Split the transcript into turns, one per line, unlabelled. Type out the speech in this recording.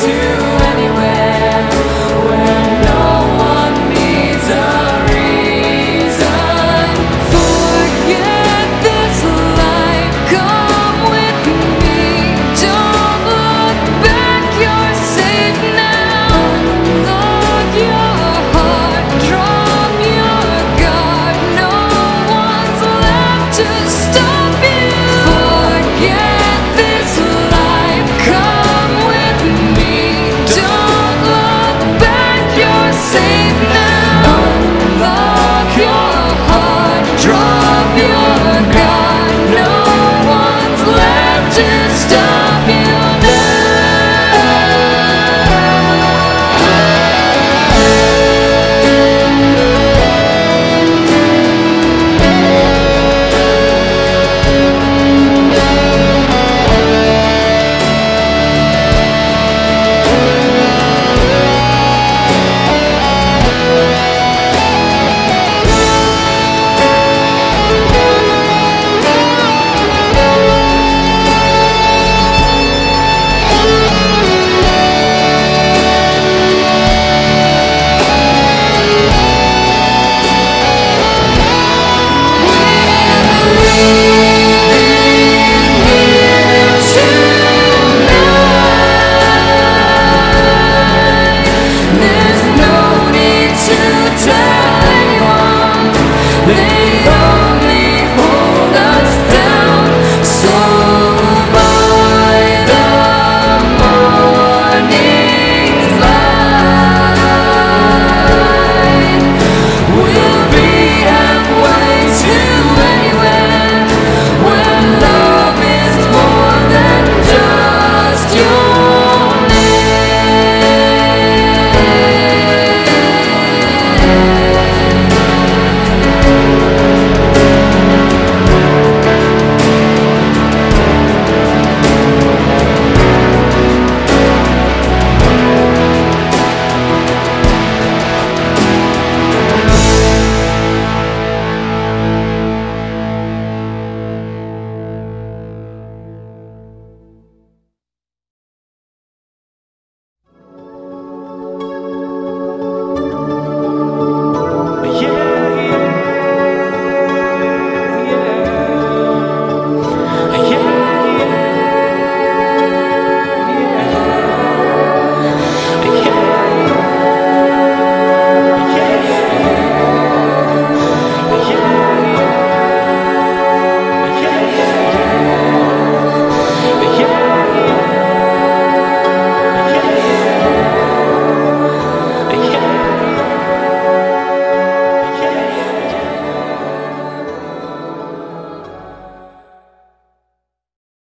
to